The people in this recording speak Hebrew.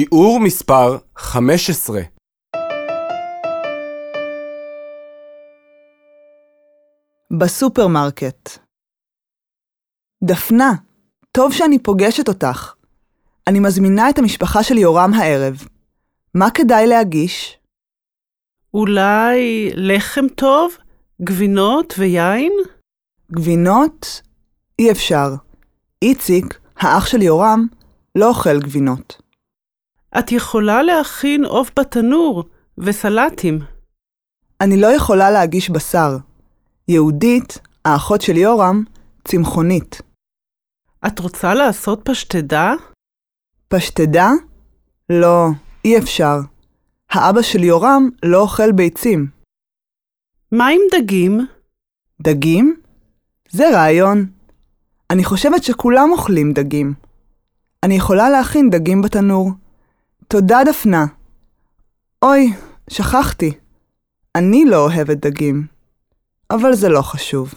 שיעור מספר 15 בסופרמרקט. דפנה, טוב שאני פוגשת אותך. אני מזמינה את המשפחה של יורם הערב. מה כדאי להגיש? אולי לחם טוב? גבינות ויין? גבינות? אי אפשר. איציק, האח של יורם, לא אוכל גבינות. את יכולה להכין עוף בתנור וסלטים. אני לא יכולה להגיש בשר. יהודית, האחות של יורם, צמחונית. את רוצה לעשות פשטדה? פשטדה? לא, אי אפשר. האבא של יורם לא אוכל ביצים. מה עם דגים? דגים? זה רעיון. אני חושבת שכולם אוכלים דגים. אני יכולה להכין דגים בתנור. תודה, דפנה. אוי, שכחתי. אני לא אוהבת דגים. אבל זה לא חשוב.